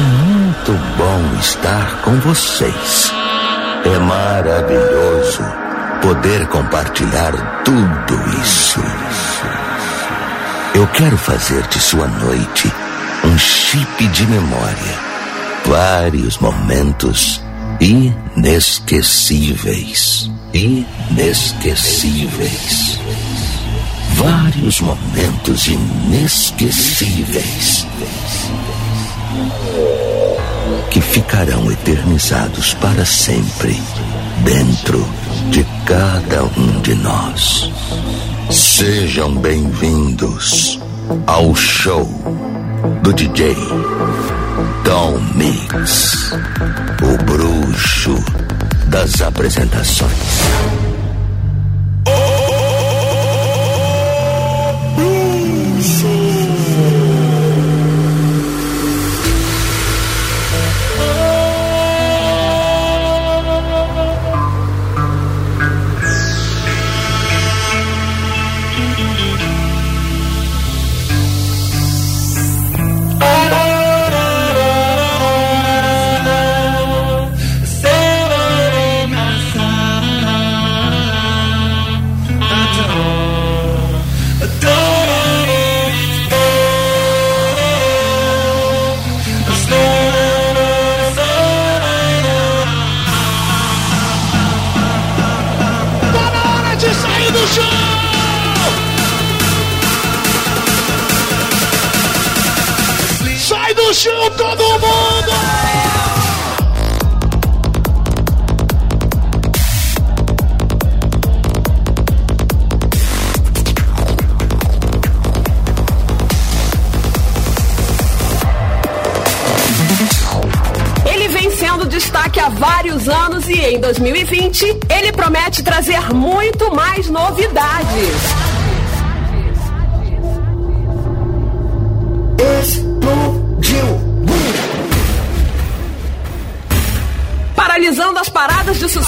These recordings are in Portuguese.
muito bom estar com vocês. É maravilhoso poder compartilhar tudo isso. Eu quero fazer de sua noite um chip de memória. Vários momentos inesquecíveis. Inesquecíveis. Vários momentos inesquecíveis que ficarão eternizados para sempre dentro de cada um de nós. Sejam bem-vindos ao show do DJ Tom Mix, o bruxo das apresentações.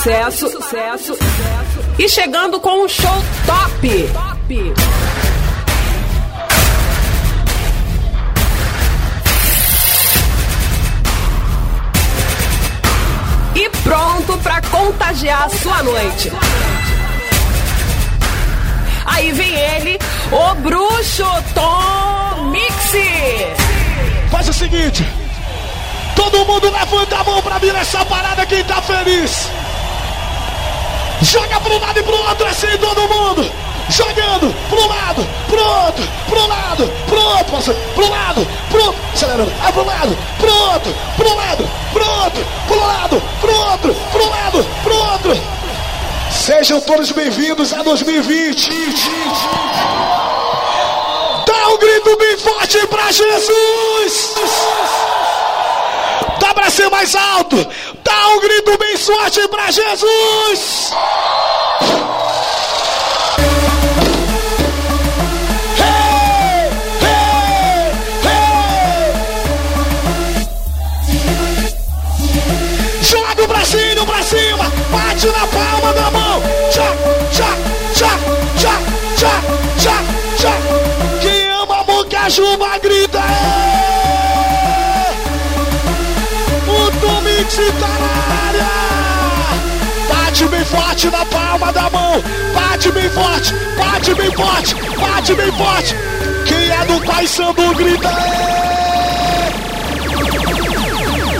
Sucesso, sucesso, e chegando com um show top. top. pronto para contagiar a sua noite. Aí vem ele, o bruxo Tom Mixi. Faz o seguinte, todo mundo levanta a mão pra vir essa parada quem tá feliz. Joga pro lado e pro outro assim todo mundo jogando pro lado, pro outro, pro lado, pro outro, pro lado, pro. Acelerando, ah, pro lado, pro outro, pro lado, pro outro, pro lado, pro outro, pro lado, pro outro. Sejam todos bem-vindos a 2020. Dá um grito bem forte pra Jesus! Pra ser mais alto! Dá um grito bem forte pra Jesus! Forte na palma da mão. Bate bem forte, bate bem forte, bate bem forte. Quem é do Pai Sandu grita. É!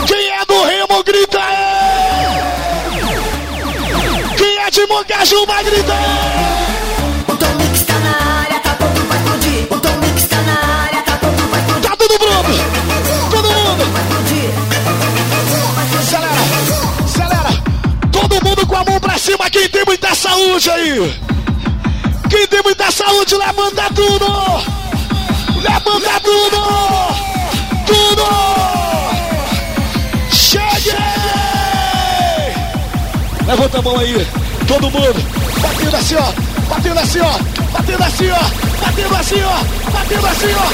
Quem é do Remo grita. É! de Mocaju vai gritar. O Tom Mix tá na área, tá pronto pra explodir. O Tom Mix tá na área, tá pronto pra explodir. Tá tudo pronto. Saúde aí? Quem tem muita saúde, levanta tudo. Levanta tudo. Tudo. Chegue. Levanta a mão aí. Todo mundo batendo assim, ó. Batendo assim, ó. Batendo assim, ó. Batendo assim, ó. Batendo assim, ó.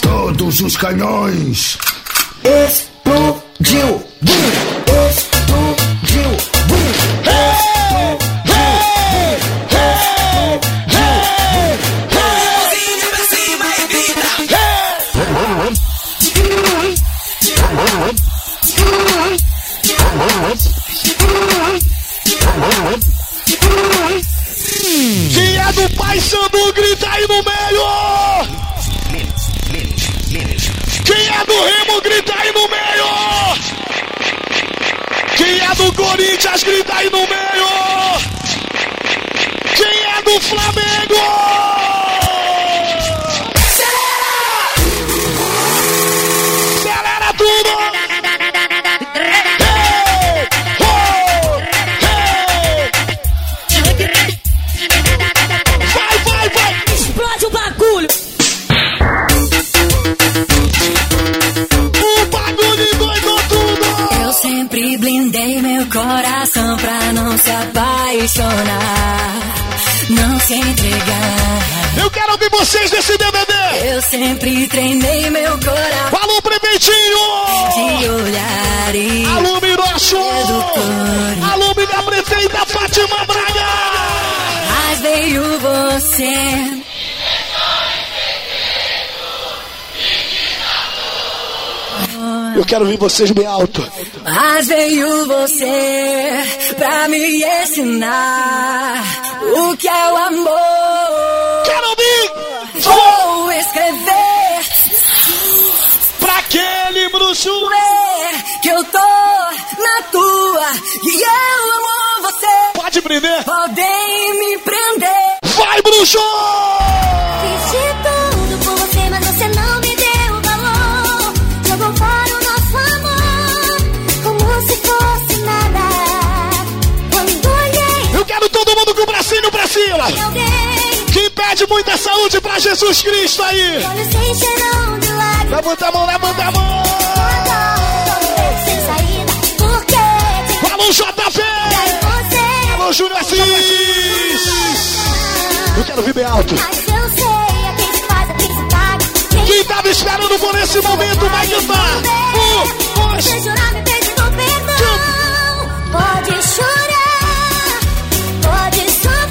Todos os canhões. Explodiu. Explodiu. Vocês nesse DVD! Eu sempre treinei meu coração Alô, Preventinho! de olhar e Alô, Mirocho! Alô, minha prefeita Fátima Braga! mas veio você. Eu quero ouvir vocês bem alto. Mas veio você pra me ensinar o que é o amor. Vou escrever Pra aquele bruxo! ver que eu tô na tua e eu amo você. Pode prender! Podem me prender. Vai, bruxo! Fiz tudo por você, mas você não me deu valor. Jogou fora o nosso amor, como se fosse nada. Quando olhei, Eu quero todo mundo com o bracinho pra cima! De muita saúde pra Jesus Cristo aí. Levanta a mão, levanta a mão. Alô, JV. Alô, Júnior Assis. Eu quero viver alto. Quem tava esperando por esse momento vai cantar. Um, dois. Pode chorar, pode chorar.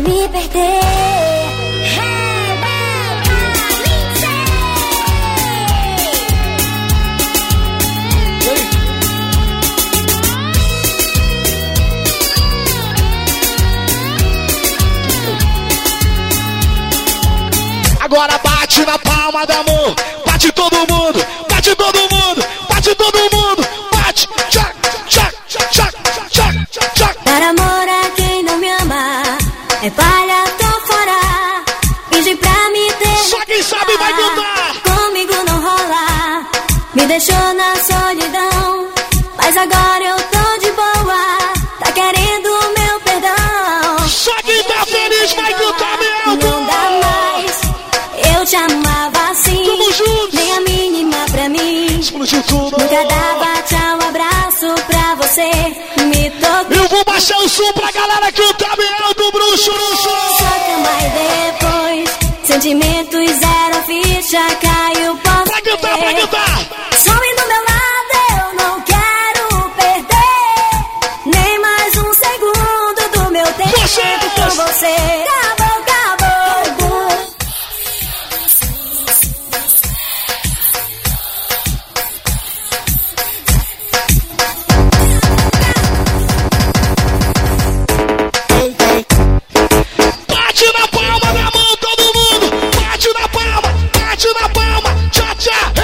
Me perder. Agora bate na palma da mão, bate todo mundo, Me deixou na solidão. Mas agora eu tô de boa. Tá querendo o meu perdão. Só quem tá feliz vai cantar Não mesmo. dá mais. Eu te amava assim. Tamo junto. Nem a mínima pra mim. Explodiu tudo. Nunca dava tchau, abraço pra você. Me tocou. Eu vou baixar o som pra galera cantar bem alto, bruxo, bruxo. Só cama e depois Sentimentos zero, ficha com você Acabou, acabou Bate na palma da mão, todo mundo. Bate na palma, bate na palma. Tchá, tchá,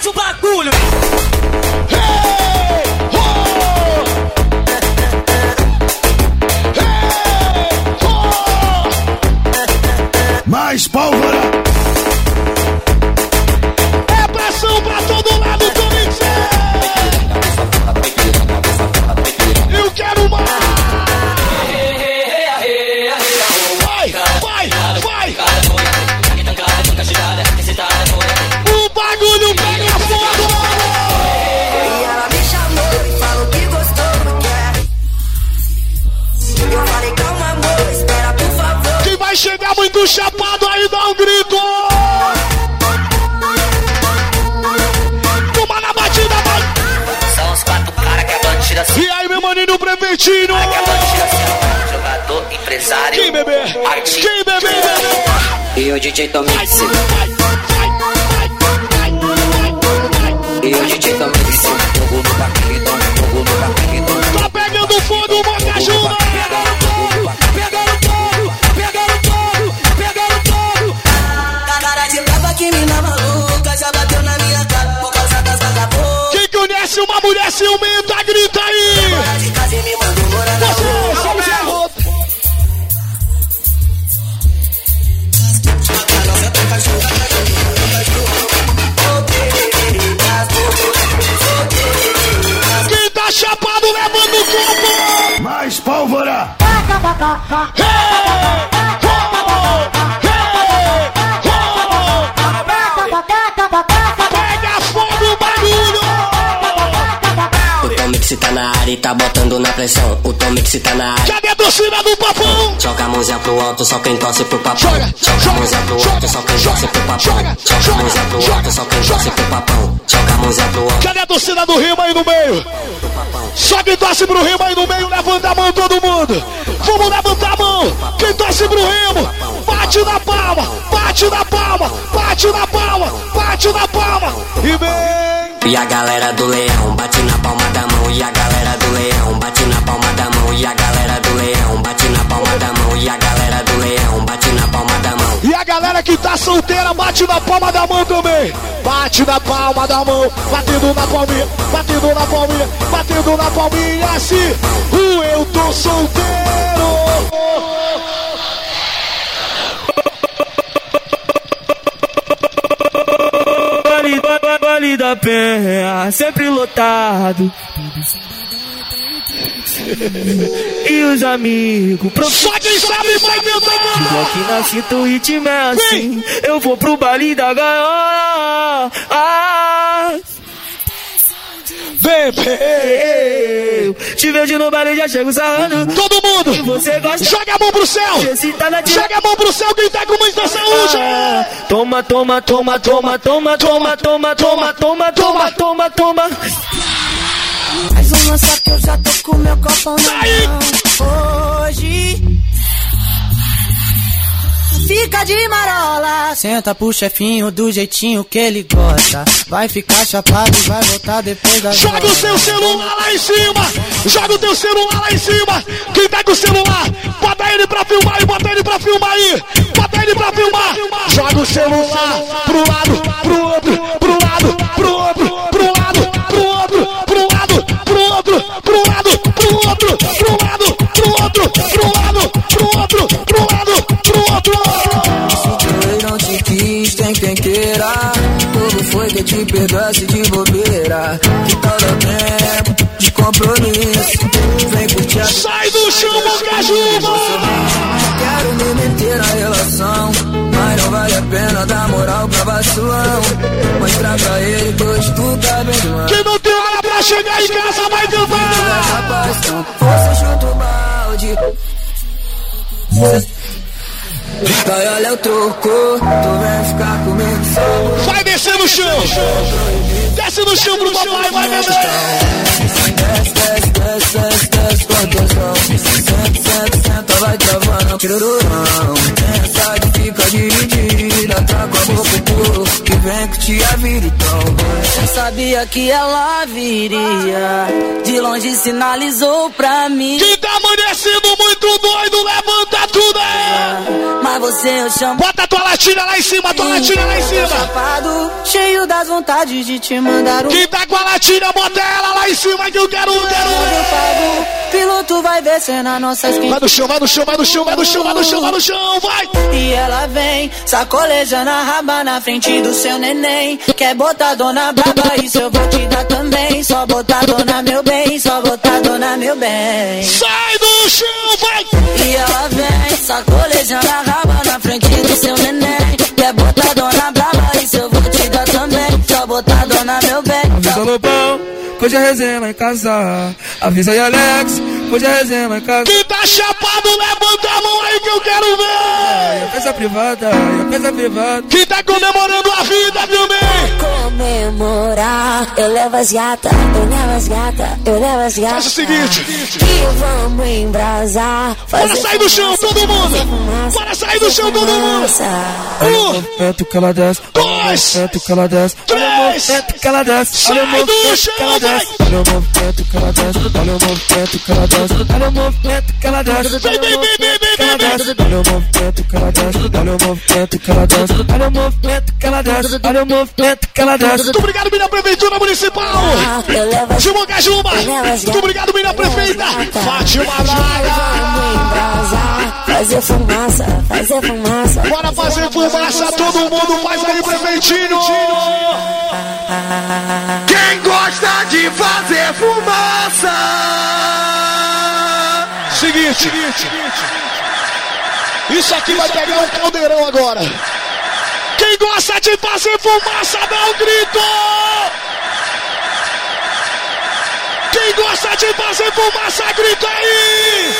faz o bagulho. Hey, hey. Mais pólvora. Que a bandida se E aí, meu maninho Preventinho? que a bandida se Jogador, empresário, Quem bebê? artista. Quem bebê, bebê? E o DJ Tomix. E o DJ Tomix. Fogo no paquetão, fogo no paquetão. Tá pegando fogo, Mocajuma! Pegaram fogo, pegaram fogo, pegaram fogo. Cara de brava que mina maluca já bateu na minha cara por causa das vagabundas. Quem conhece uma mulher ciumenta, Mais pólvora! Hey! Tá e botando na pressão. O Tomix tá na área. Cadê a torcida do papão? Joga a mãozinha pro alto, só quem torce pro papão. Joga, Joga a mãozinha pro alto, só quem torce pro papão. joga, a mãozinha pro alto, só quem torce pro papão. Joga a mãozinha pro alto. Cadê a torcida do Rima aí no meio? Só quem torce pro Rimo aí no meio, levanta a mão todo mundo. Vamos levantar a mão. Quem torce pro Rimo, bate na palma, bate na palma, bate na palma, bate na palma. E vem. E a galera do leão bate na palma da mão. E a galera do leão bate na palma da mão. E a galera do leão bate na palma da mão. E a galera do leão bate na palma da mão. E a galera que tá solteira, bate na palma da mão também. Bate na palma da mão, batendo na palminha, batendo na palminha, batendo na palminha assim. O eu tô solteiro. Vale, vale, vale da penha, sempre lotado. E os amigos, Só quem sabe vai tentar. Aqui na cinta o ritmo é assim. Eu vou pro baile da gaiola. Ah, Vem, vem. te vejo no baile já chego sarrando. Todo E mundo, você gosta joga a mão pro céu. Tá Joga a mão pro céu quem tá com muita saúde. Ah, Toma, toma, toma, toma, toma, toma, toma, toma, toma, toma, toma, toma. Mais uma só que eu já tô com meu copão na Aí. mão. Hoje. Fica de marola. Senta pro chefinho do jeitinho que ele gosta. Vai ficar chapado e vai voltar depois da Joga o seu celular lá em cima. Joga o teu celular lá em cima. Quem tá com o celular, bota ele pra filmar e bota ele pra filmar aí. Bota ele pra filmar. Joga o celular pro lado, pro outro, pro lado, pro outro, pro outro, pro lado, pro outro, pro lado, pro outro, pro lado, pro outro, pro lado, pro outro. Eu não te quis, tem quem queira. Como foi que te perdoasse de bobeira? Que tal dar tempo de compromisso? Vem curtir a Sai do chão, Bocajuba! Quero me meter na relação, mas não vale a pena dar moral pra vacilão. Mostrar pra ele que hoje tu tá bem demais. Quem não tem pra chegar em casa vai cantar! Então, você chuta o balde. Vai, olha o troco, tu vem ficar comigo só. Vai descer no chão! Desce no chão pro papai, vai beber! Desce, desce, desce, desce, desce com atenção. Senta, senta, senta, vai travando, querurão. Pensa que fica dividida, tá com a boca puro. Que vem que te a vida então. Eu sabia que ela viria, de longe sinalizou pra mim. Quem tá amanhecendo muito doido, aí! Mas você eu chamo. Bota a tua latinha lá em cima, tua latinha lá em cima! Chapado, cheio das vontades de te mandar um Quem tá com a latinha, bota ela lá em cima que eu quero, eu quero! pago. Piloto vai descer na nossa esquina. Vai no chão, vai no chão, vai no chão, vai no chão, vai no chão, vai no chão, vai! E ela vem, sacolejando a raba na frente do seu neném. Quer botar dona braba, isso eu vou te dar também. Só botar dona meu bem, só botar dona meu bem. Sai do chão, vai! E ela vem, sacolejando a raba do seu neném. Quer botar dona braba, isso eu vou te dar também. Só botar dona meu no pão, hoje é resenha lá em casa. Avisa aí, Alex, hoje é resenha lá em casa. Quem tá chapado, levanta a mão aí que eu quero ver. E a festa privada, e a festa privada. Quem tá comemorando a vida também. Comemorar, eu levo as gatas, eu levo as gatas, eu levo as gatas. Faz o seguinte. E vamos embrasar. Bora sair do chão, todo mundo. Bora sair do chão, todo mundo. Olha o Um, movimento que ela desce, olha o Dois. movimento que ela desce, olha o Três. movimento que ela desce, olha o movimento que ela desce, vai. olha o movimento que ela desce, olha o movimento que ela desce, olha o movimento que ela desce, Vem, olha o movimento que ela desce, olha o movimento que ela desce, olha o movimento que ela desce, olha o movimento que ela desce, olha o movimento que ela desce. Muito obrigado, minha prefeitura municipal. Gilma Cajuma. Muito obrigado, minha prefeita. Fátima embrasar. Fazer fumaça, fazer fumaça. Bora fazer fumaça, todo mundo faz aí, prefeitinho. Quem gosta de fazer fumaça? Seguinte. Isso aqui vai pegar um caldeirão agora. Quem gosta de fazer fumaça, dá um grito. Quem gosta de fazer fumaça, grita aí.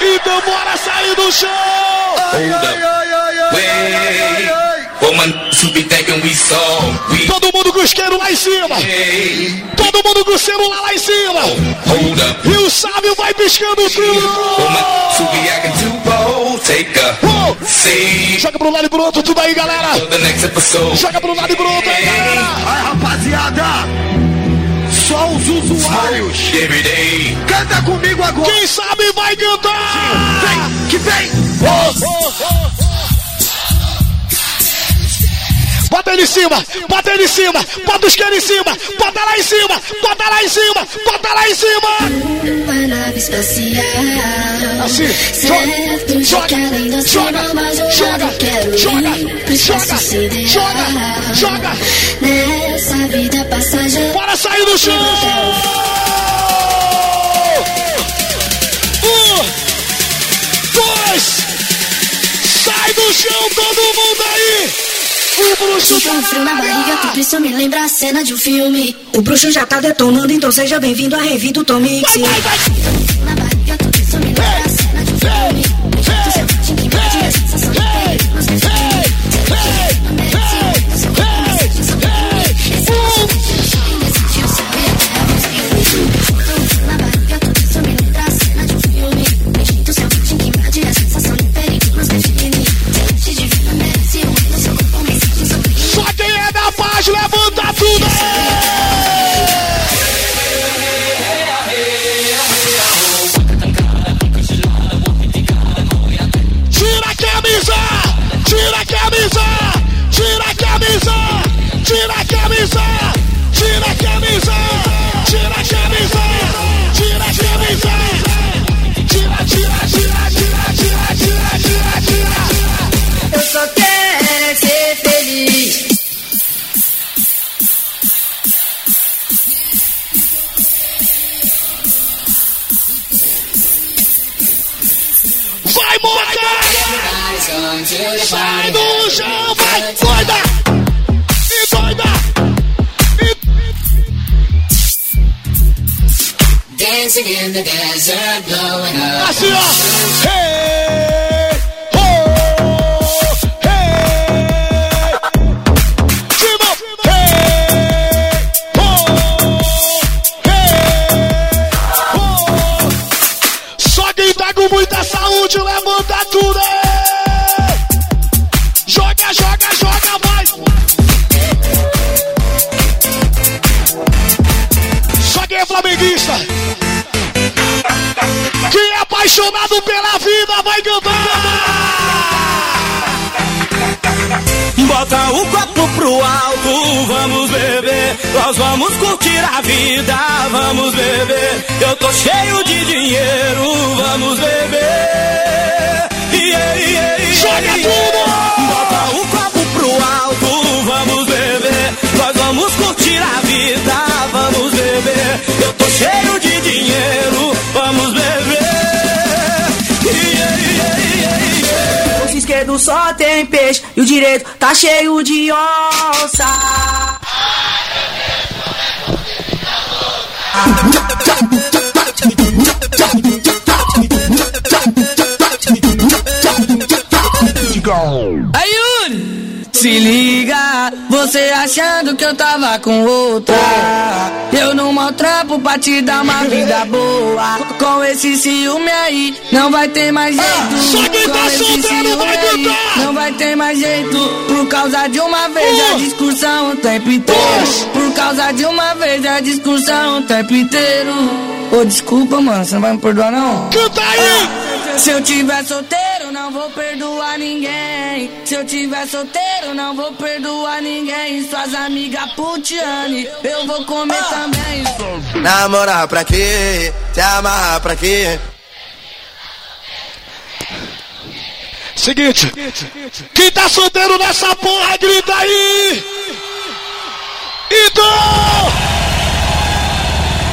Então bora sair do chão. Woman, who be thinking we saw, we Todo mundo com o isqueiro lá em cima. Todo mundo com o celular lá em cima. hold up. E o sábio vai piscando Oh. seat Joga pro lado e pro outro, tudo aí, galera. Joga pro lado e pro outro aí, galera. Vai, rapaziada! Só os usuários! Canta comigo agora! Quem sabe vai cantar. Vem, que vem! Bota ele em cima, bota ele em cima, bota o isqueiro em cima, bota lá em cima, bota lá em cima, bota lá em cima. Uma nave espacial. Assim, joga, joga, joga, joga, joga, sideral. joga, joga. Nessa vida passageira. Bora sair do chão. Um, dois, sai do chão todo mundo aí. O bruxo Sinto um frio na barriga, tudo isso me lembra a cena de um filme. O bruxo já tá detonando, então seja bem-vindo à revista do Tomix. Vai, vai, vai. Na barriga, tudo isso me lembra a cena de um filme. Alto, vamos beber. Nós vamos curtir a vida, vamos beber. Eu tô cheio de dinheiro, vamos beber. Yeah, yeah, yeah, Joga tudo! Bota o copo pro alto, vamos beber. Nós vamos curtir a vida, vamos beber. Eu tô cheio de dinheiro, esquerdo só tem peixe e o direito tá cheio de onça. Aí, Yuri! Se liga, você achando que eu tava com outra. Eu não maltrapo pra te dar uma vida boa. Com esse ciúme aí, não vai ter mais jeito. só quem tá Com esse ciúme vai aí, não vai ter mais jeito. Por causa de uma vez a discussão o tempo inteiro. Por causa de uma vez a discussão o tempo inteiro. Ô, desculpa, mano, você não vai me perdoar não? Canta aí! Se eu tiver solteiro, não vou perdoar ninguém. Se eu tiver solteiro, não vou perdoar ninguém. Suas amigas putiane, eu vou comer também. Namorar pra quê? Se amarrar pra quê? Seguinte, quem tá solteiro nessa porra, grita aí! Então!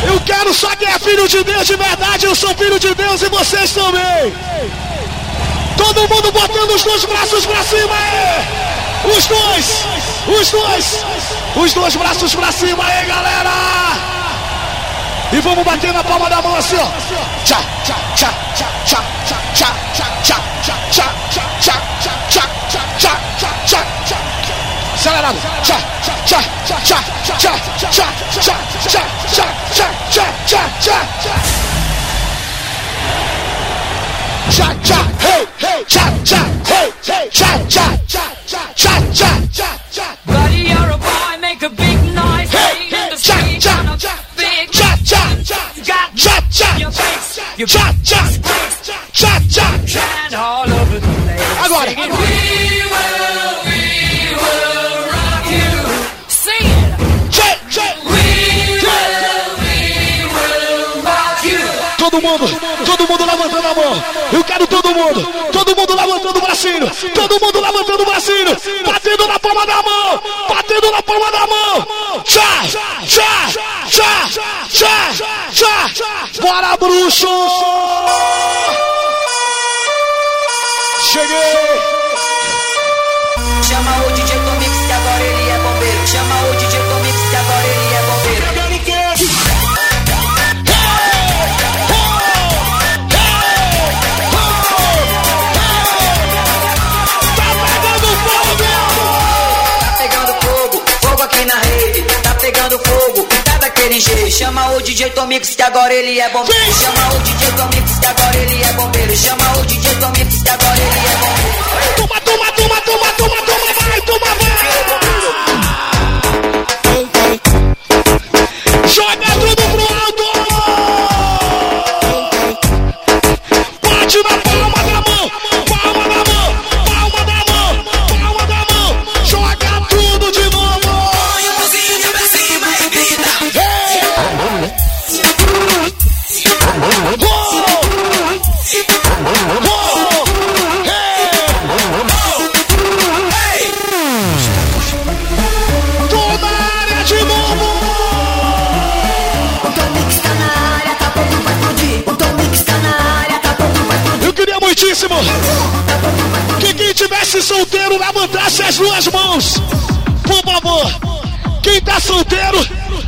Eu quero só quem é filho de Deus de verdade, eu sou filho de Deus e vocês também! Todo mundo botando os dois braços pra cima aí! Os dois! Os dois! Os dois braços pra cima aí, galera! E vamos bater na palma da mão assim, ó. Tchá, tchá, tchá, tchá, tchá, tchá, tchá, tchá, tchá, tchá, tchá, tchá, tchá, tchá, tchá, tchá, tchá, tchá. Tchá, tchá, tchá, tchá, tchá, tchá, tchá, tchá, tchá, tchá, tchá, tchá, tchá. Tchá, tchá, hey, hey, tchá, tchá, hey, hey, tchá, tchá, tchá, tchá, tchá, tchá, tchá, tchá. Buddy, you're a boy, make a big noise. Hey, Hey, in the cha, street, cha, on a cha, big cha, cha, You got cha, cha, your face, your cha, cha, cha, cha, cha. and all over the place. Agora. Singing, we will, Todo mundo, todo mundo levantando a mão. Eu quero todo mundo, todo mundo levantando o bracinho, todo mundo levantando o bracinho, batendo na palma da mão, batendo na palma da mão. Tchá, tchá, tchá, tchá, tchá. Bora, bruxo! Cheguei! Chama o DJ Chama o DJ Tomix que agora ele é bombeiro. Chama o DJ Tomix que agora ele é bombeiro. Chama o DJ Tomix que agora ele é bombeiro. Toma, toma, toma, toma, toma, toma, vai, toma, vai! Joga tudo pro levantasse as duas mãos. Por favor, quem tá solteiro,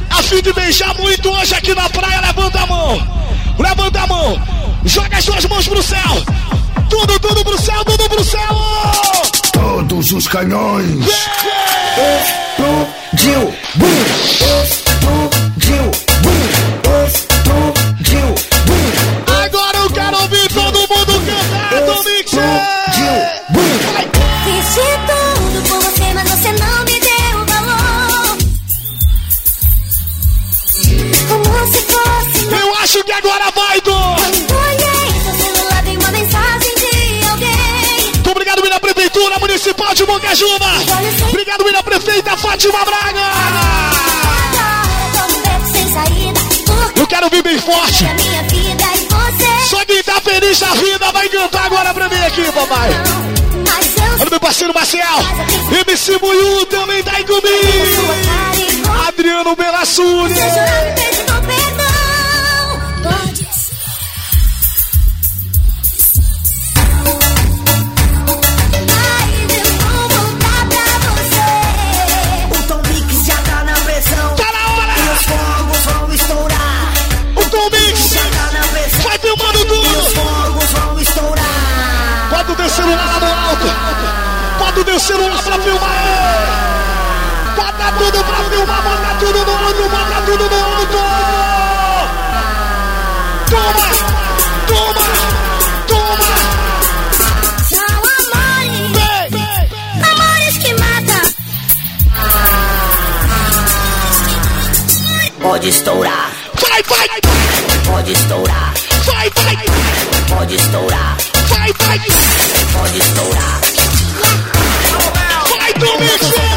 a fim de beijar muito hoje aqui na praia, levanta a mão. Levanta a mão. Joga as suas mãos pro céu. Tudo, tudo pro céu, tudo pro céu. Todos os canhões. Explodiu, bum. Que agora vai, alguém. Muito obrigado, minha prefeitura municipal de Mongajuba. Obrigado, minha prefeita Fátima Braga. Eu quero vir bem forte. Só quem tá feliz na vida vai cantar agora pra mim aqui, papai. Olha meu parceiro Marcel. MC Muyu também tá aí comigo. Adriano Belassuni. Teu celular pra filmar. Bota tudo pra filmar, bota tudo no alto, bota tudo no alto. Toma, toma, toma. São amores, Vem, amores que matam. Pode estourar, vai, vai, pode estourar, vai, vai, pode estourar, vai, vai, pode estourar. Vai,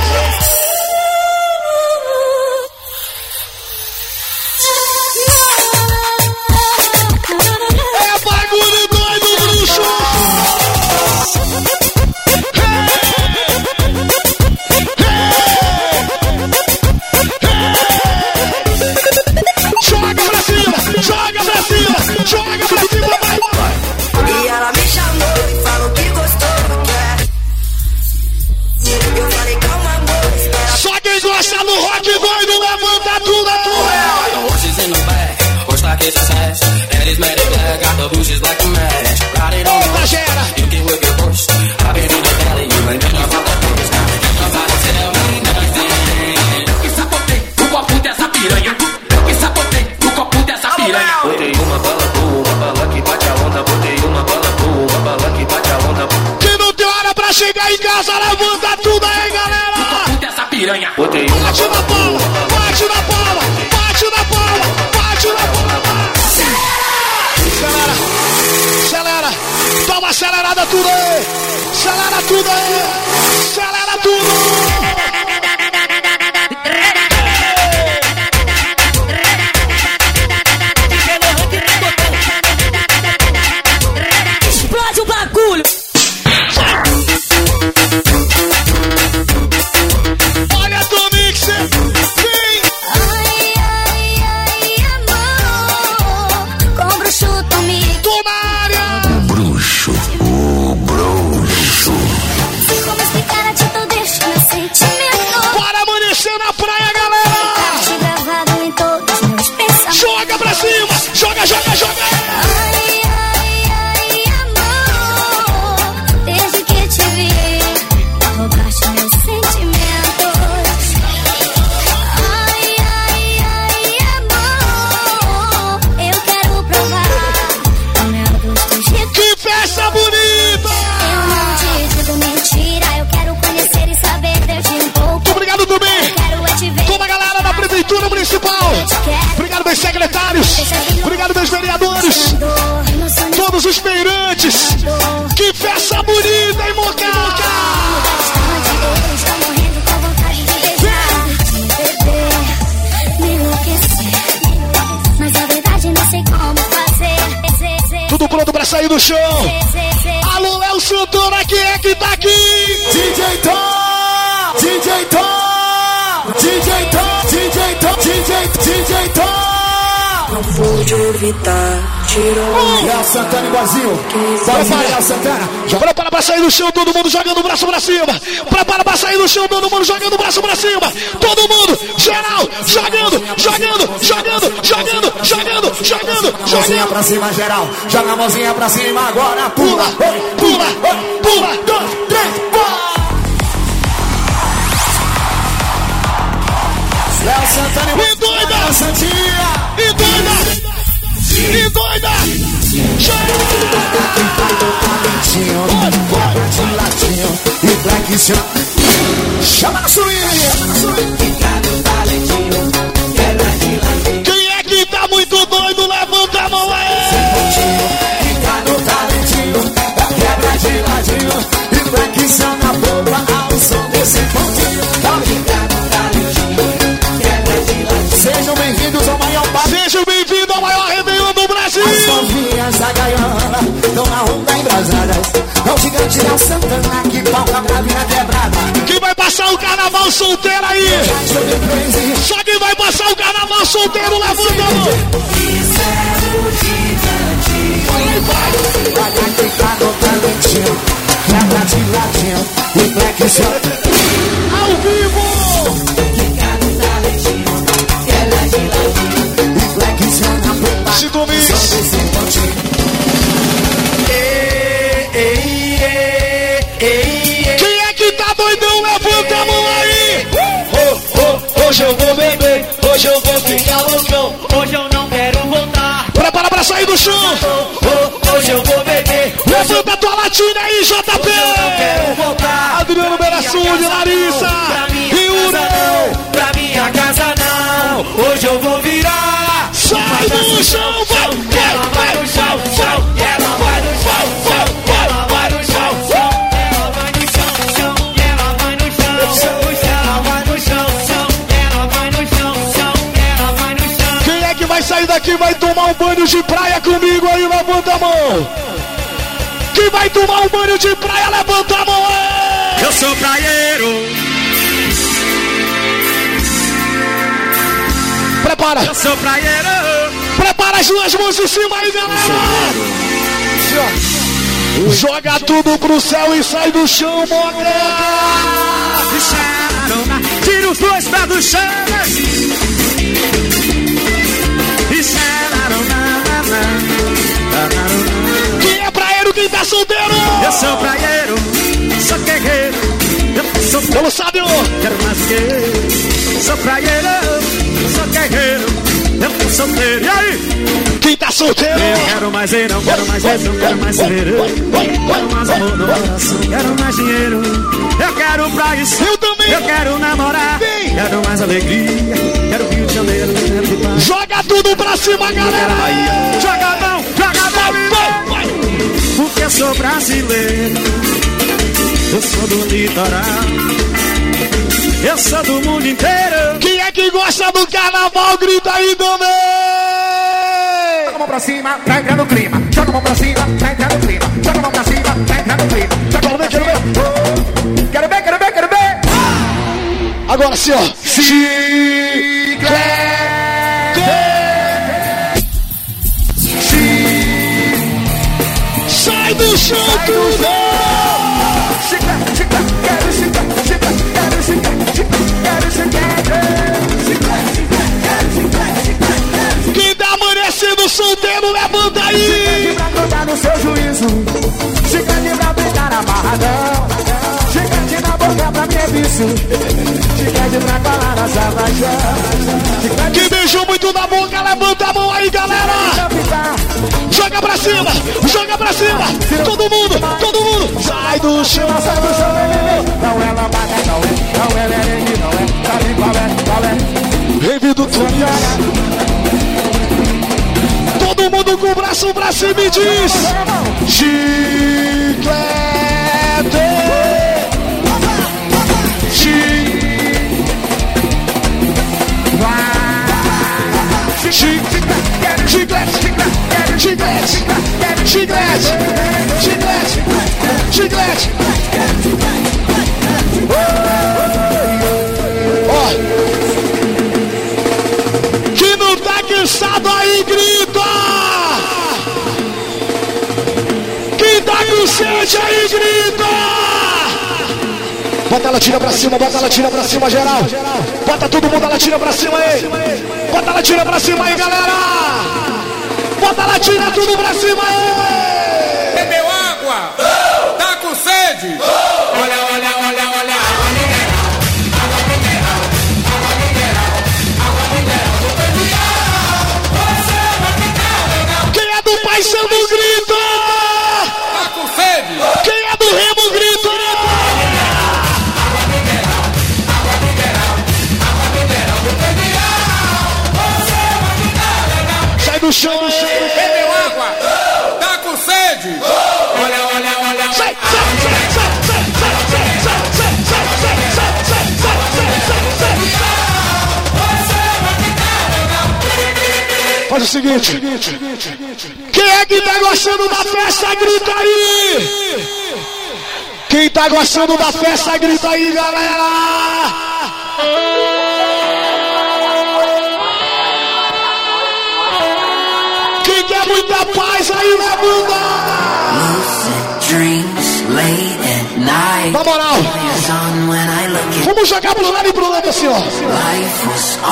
Do chão, todo mundo jogando o braço pra cima. Prepara pra sair do chão, todo mundo jogando o braço pra cima. Todo mundo, geral, jogando, jogando, jogando, jogando, jogando, jogando, Mãozinha pra cima, geral. Joga a mãozinha pra cima agora. Pula, Pula, pula, pula. dois, três, pula. Léo Santana e doida, e doida, e doida. Latinho, de latinho e black show. Chama a swing. Solteiro aí? Só quem vai passar o carnaval solteiro, levanta a mão. Olha quem tá no talentinho. Quebra de ladinho e black show. Ao Pra sair do chão. Oh, hoje eu vou beber. Levanta tua latinha aí, JP. Quero voltar. Adriano Beraçude, Larissa. Pra minha E casa Ura. não, pra minha casa não. Hoje eu vou virar. Sai do chão, vai, vai, vai. Ela vai é que vai tomar um banho de praia comigo aí? Levanta a mão. Quem vai tomar um banho de praia, levanta a mão. é. Eu sou praieiro, Prepara, eu sou praieiro. prepara as duas mãos em cima aí, galera. Joga tudo pro céu e sai do chão, moca. Tira os dois pés do chão. Quem é praeiro, quem tá solteiro? Eu sou praieiro, sou guerreiro. Eu sou Pelo sábio. quero mais que. Sou praieiro, sou guerreiro. Eu tô solteiro. E aí? Quem tá solteiro? Eu quero mais ver, não quero mais ver, não quero mais ver. Quero mais amor no coração, quero mais dinheiro. Eu quero pra isso. Eu também. Eu quero namorar. Vem. Quero mais alegria. Quero Rio de Janeiro, quero. Joga tudo pra cima, galera. Joga a mão, joga a mão Vai, vai. Porque eu sou brasileiro. Eu sou do litoral. Eu sou do mundo inteiro. Quem que gosta do carnaval, grita aí também. Joga a mão pra cima, pra entrar no clima. Joga a mão pra cima, pra entrar no clima. Joga a mão pra cima, pra entrar no clima. Joga a mão pra Quero ver, cima. Quero ver, quero ver, quero ver. Agora sim, ó. Chiclete. Sai do chão, tudo. Solteiro, levanta aí. Chiclete pra grudar no seu juízo. Chiclete pra brincar amarradão. Chiclete na boca pra é vício. Chiclete pra colar nossa paixão. Chiclete Quem beijou muito na boca, levanta a mão aí, galera. Joga pra cima, joga pra cima. Todo mundo, todo mundo. Sai do chão. Sai do chão. Não é lambada, não é. Não é merengue, não é. Sabe qual é, qual é? Rave do Tunis. Todo mundo com o braço pra cima e diz: Chiclete. Chi- Chi- Chiclete. Chiclete. Chiclete. Chiclete. Chiclete. Aí, grita! Bota a latina pra cima, bota a latina pra cima, geral. Bota todo mundo a latina pra cima aí. Bota a latina pra cima aí, galera. Bota a latina tudo pra cima aí. Bebeu água? Tá com sede? Olha, olha, olha, olha. água mineral, água mineral, água mineral, Faz o seguinte. Quem é que tá gostando da festa, grita aí! Quem tá gostando da festa, grita aí, galera! Quem quer muita paz aí, at night. Na moral, Vamos jogar pro lado e pro lado assim, ó.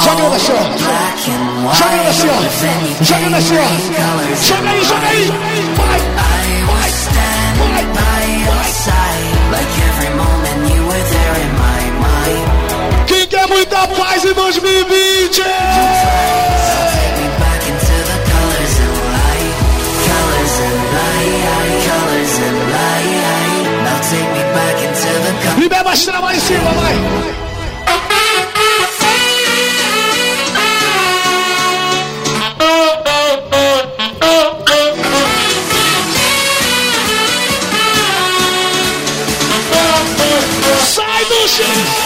Joga assim, ó. Joga assim, ó. Joga assim, ó. Joga aí, joga aí. Vai. Vai. Quem quer muita paz em 2020? Estrela lá em cima, vai! Sai do chão!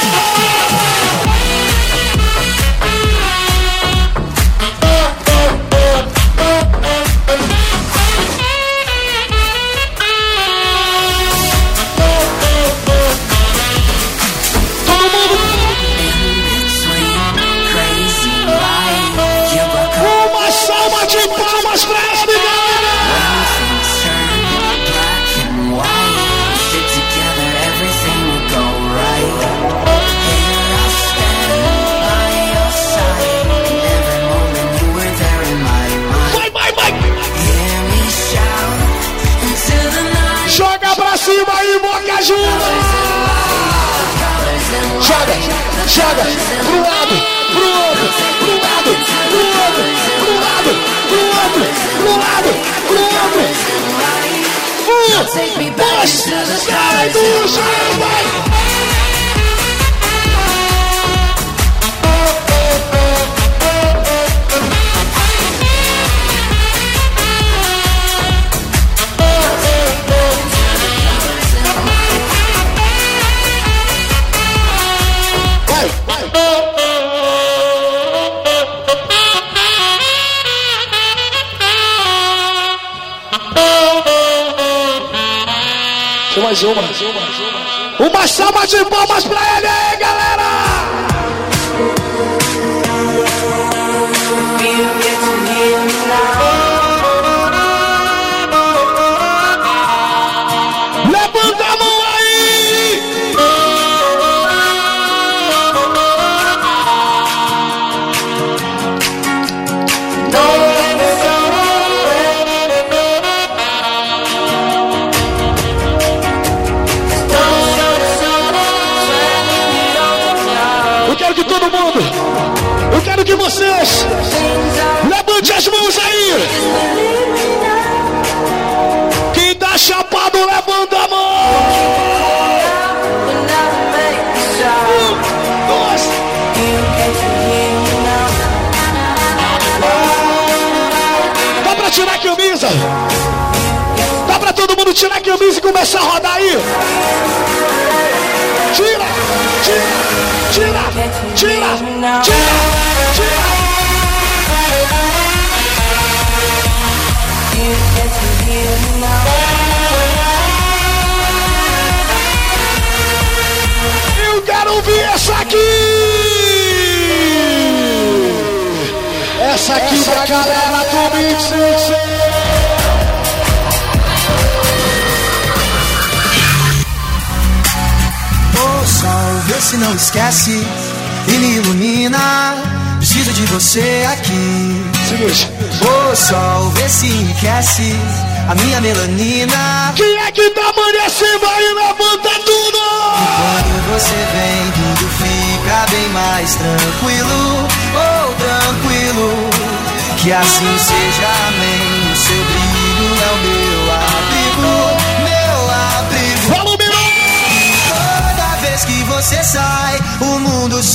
Uma tirar a camisa e começar a rodar aí? Tira, tira, tira, tira, tira, tira. Eu quero ouvir essa aqui! Essa aqui da galera do Mix vê se não esquece e me ilumina. Preciso de você aqui. Ô sol, vê se enriquece a minha melanina. Quem é que tá amanhecendo aí? Levanta tudo! Quando você vem, tudo fica bem mais tranquilo. Oh, tranquilo. Que assim seja, amém.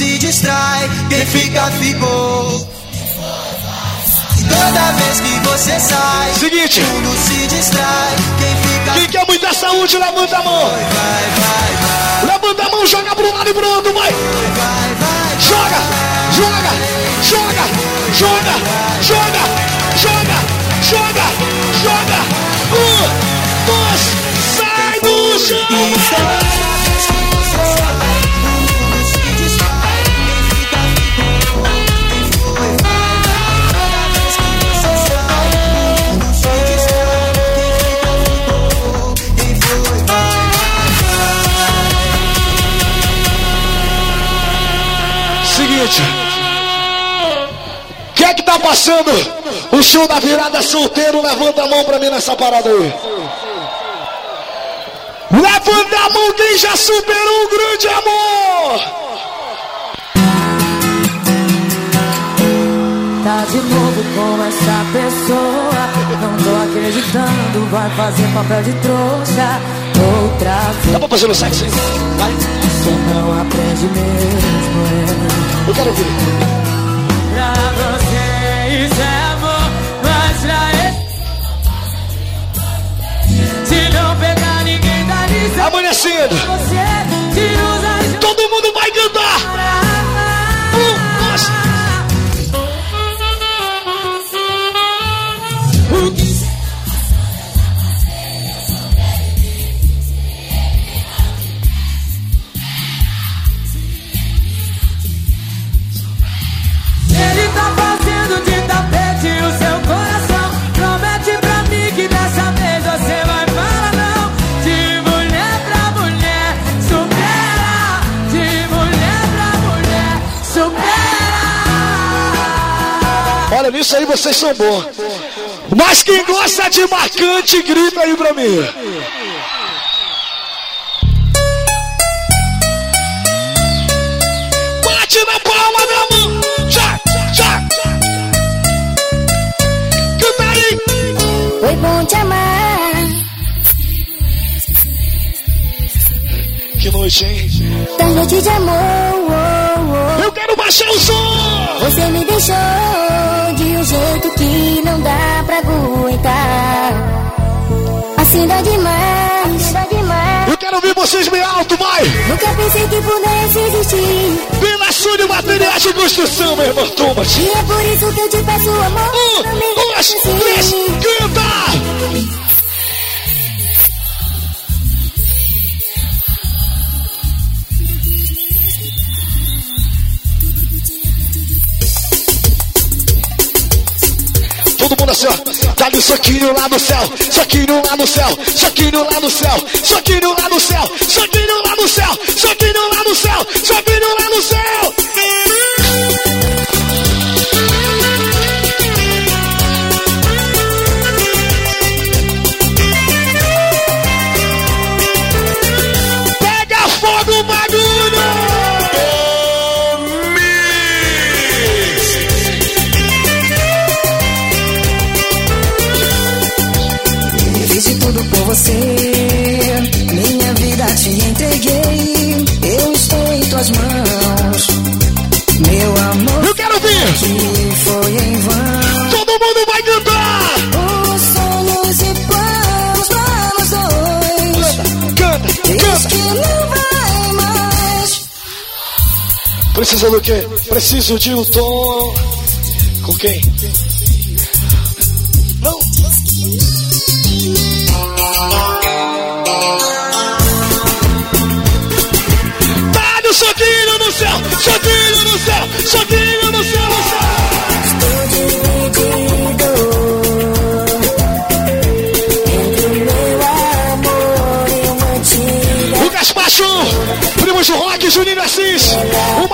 Se distrai. Quem fica, ficou. Toda vez que você sai, Seguinte. o mundo se distrai. Quem fica, Quem quer muita saúde, levanta a mão. vai, vai, vai. Levanta a mão, joga pro lado e pro outro, vai. Joga, joga, joga, joga, joga, joga, joga, joga. Um, dois, sai do chão. Seguinte. Quem é que tá passando o show da virada solteiro? Levanta a mão pra mim nessa parada aí. Levanta a mão quem já superou um grande amor. ficar de novo com essa pessoa. Não tô acreditando, vai fazer papel de trouxa outra vez. Fazer no sexo? Vai. Você não aprende mesmo. é. Eu quero ouvir. Pra você isso é amor, mas pra esse. Se não pegar ninguém dá licença. Amanhecendo. Você te usa Todo mundo vai cantar. Vocês são bons. Mas quem gosta de marcante, grita aí pra mim. Bate na palma da mão. Já, já. Canta aí. Foi bom te amar. Que noite, hein? Das noites de amor. Quero baixar o som. Você me deixou de um jeito que não dá pra aguentar. Assim dá demais. Assim dá demais. Eu quero ouvir vocês bem alto, vai. Nunca pensei que pudesse existir. Pela Súdio Materiais de Construção, meu irmão Thomas. E é por isso que eu te peço amor. Um, dois, três, canta! Mundo assim, ó. Dá um soquinho lá no céu, soquinho lá no céu, soquinho lá no céu, soquinho lá no céu, soquinho lá no céu, soquinho lá no céu, soquinho lá no céu. Precisa do quê? Preciso de um tom. Com quem? Não. Dá-lhe o soquinho no céu, soquinho no céu, soquinho no céu, no céu. Gaspacho, Primos do Rock, Juninho Assis. O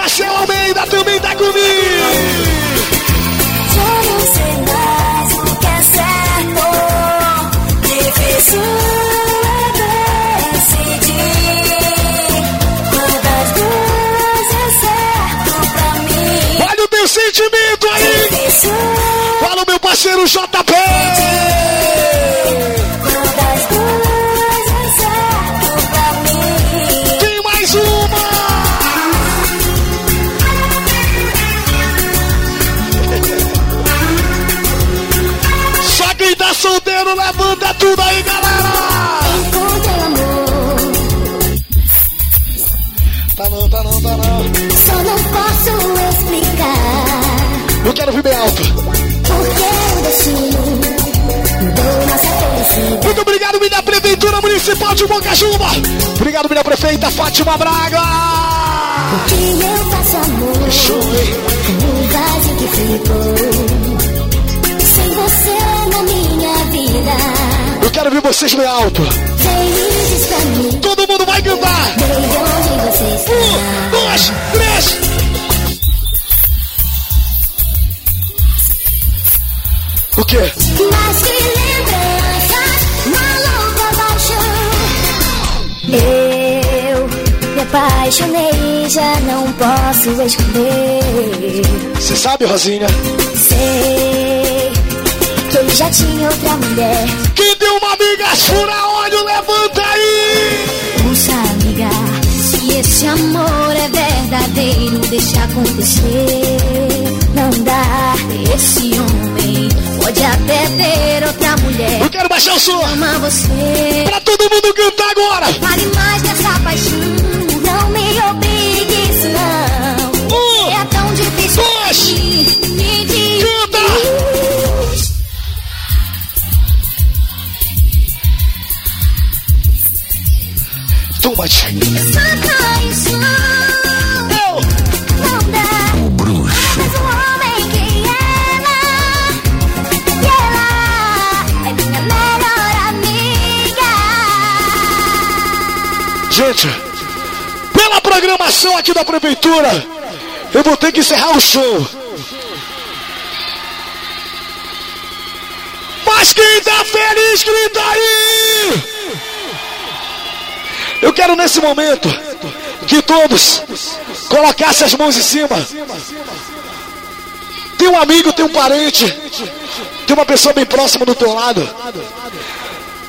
parceiro JP. Municipal de Bocajuba. Obrigado, minha prefeita Fátima Braga. Que eu faço amor Show, hein? no vazio que ficou. Sem você na minha vida, Eu quero ver vocês bem alto. mim. Todo mundo vai cantar. Um, dois, três. O quê? Mais que apaixonei, já não posso esconder. Você sabe, Rosinha? Sei. Que ele já tinha outra mulher. Quem tem uma amiga fura olho, levanta aí! Ouça, amiga, se esse amor é verdadeiro, deixa acontecer. Não dá, esse homem pode até ter outra mulher. Eu quero baixar o som! Ama você. Pra todo mundo cantar agora! Vale mais dessa paixão, não me obrigue isso não. Um, é tão difícil dois, me, me diz. canta! Toma, programação aqui da prefeitura, eu vou ter que encerrar o show. Mas quem tá feliz, grita aí! Eu quero nesse momento que todos colocassem as mãos em cima. Tem um amigo, tem um parente, tem uma pessoa bem próxima do teu lado.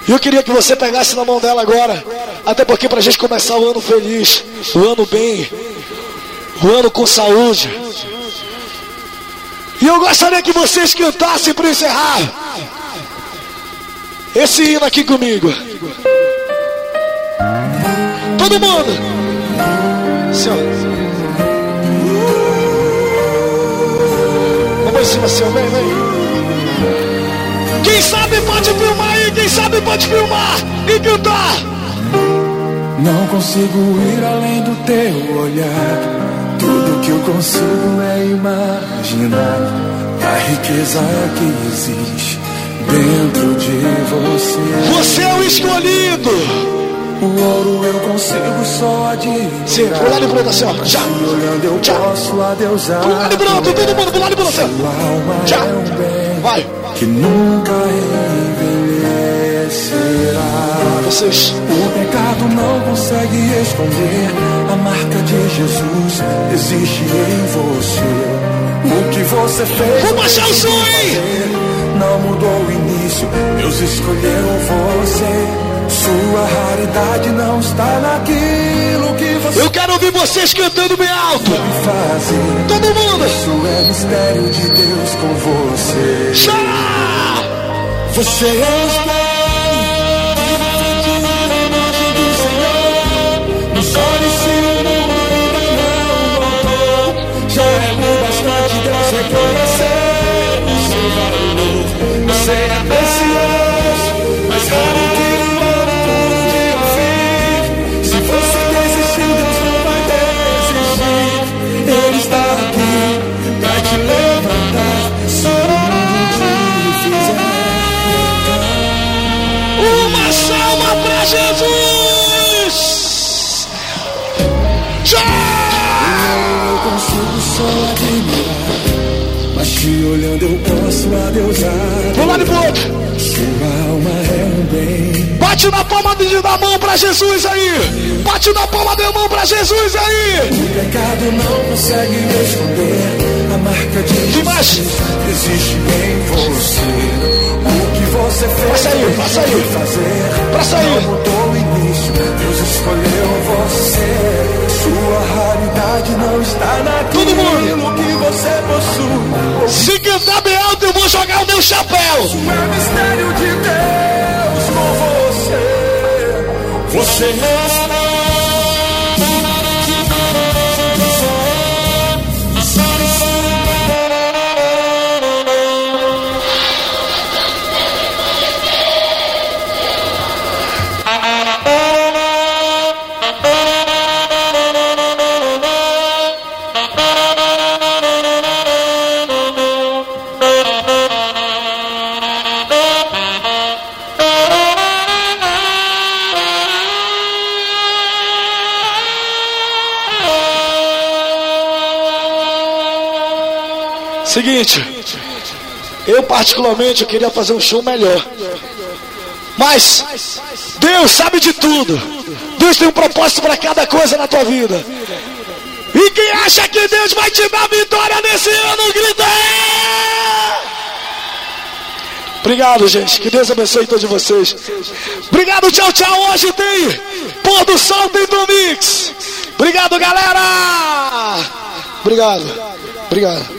E eu queria que você pegasse na mão dela agora. Até porque pra gente começar o ano feliz, o ano bem, o ano com saúde. E eu gostaria que vocês cantassem para encerrar esse hino aqui comigo. Todo mundo. Ó. Vamos em cima, ó. Vem, vem. Quem sabe pode filmar aí, quem sabe pode filmar e cantar. Não consigo ir além do teu olhar. Tudo que eu consigo é imaginar a riqueza que existe dentro de você. Você é o escolhido. O ouro eu consigo só admirar. Sim, pro lado e pro outro, assim, ó. Já. Se olhando eu Já. posso adeusar. Pro lado e pro outro, todo mundo pro lado e pro outro. assim, é Vai. Que nunca envelhecerá. Vocês. O pecado não consegue esconder a marca de Jesus existe em você. O que você fez? Vamos baixar o som, fazer, Não mudou o início, Deus escolheu você. Sua raridade não está naquilo Eu quero ouvir vocês cantando bem alto. Todo mundo. Isso é mistério de Deus com você. Já. Você é espelho imagem do Senhor. Nos olhos se o mundo ainda não voltou. Já é o bastante Deus reconhecer o seu valor. Você é precioso, mais raro olhando eu posso adeusar. Pro lado e pro outro. Sua alma é um bem. Bate na palma da mão pra Jesus aí. Bate na palma da mão pra Jesus aí. O pecado não consegue esconder a marca de Que mais? Existe em você. O que você fez, Passa aí, Deus passa aí. vai fazer. Não mudou o início, Deus escolheu você. Sua raridade não está naquilo Todo que você possui. Se o chapéu. É mistério de Deus com você. Você é particularmente eu queria fazer um show melhor. Mas Deus sabe de tudo. Deus tem um propósito para cada coisa na tua vida. E quem acha que Deus vai te dar vitória nesse ano, grita! Obrigado, gente. Que Deus abençoe todos vocês. Obrigado, tchau, tchau. Hoje tem Pôr do Sol, tem do Mix. Obrigado, galera. Obrigado. Obrigado.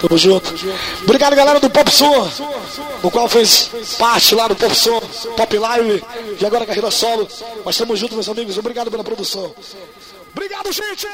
Tamo junto. Obrigado, galera do Pop Som, o qual fez parte lá do Pop Som, Pop Live e agora carreira solo. Mas tamo junto, meus amigos. Obrigado pela produção. Obrigado, gente.